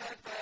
ثبت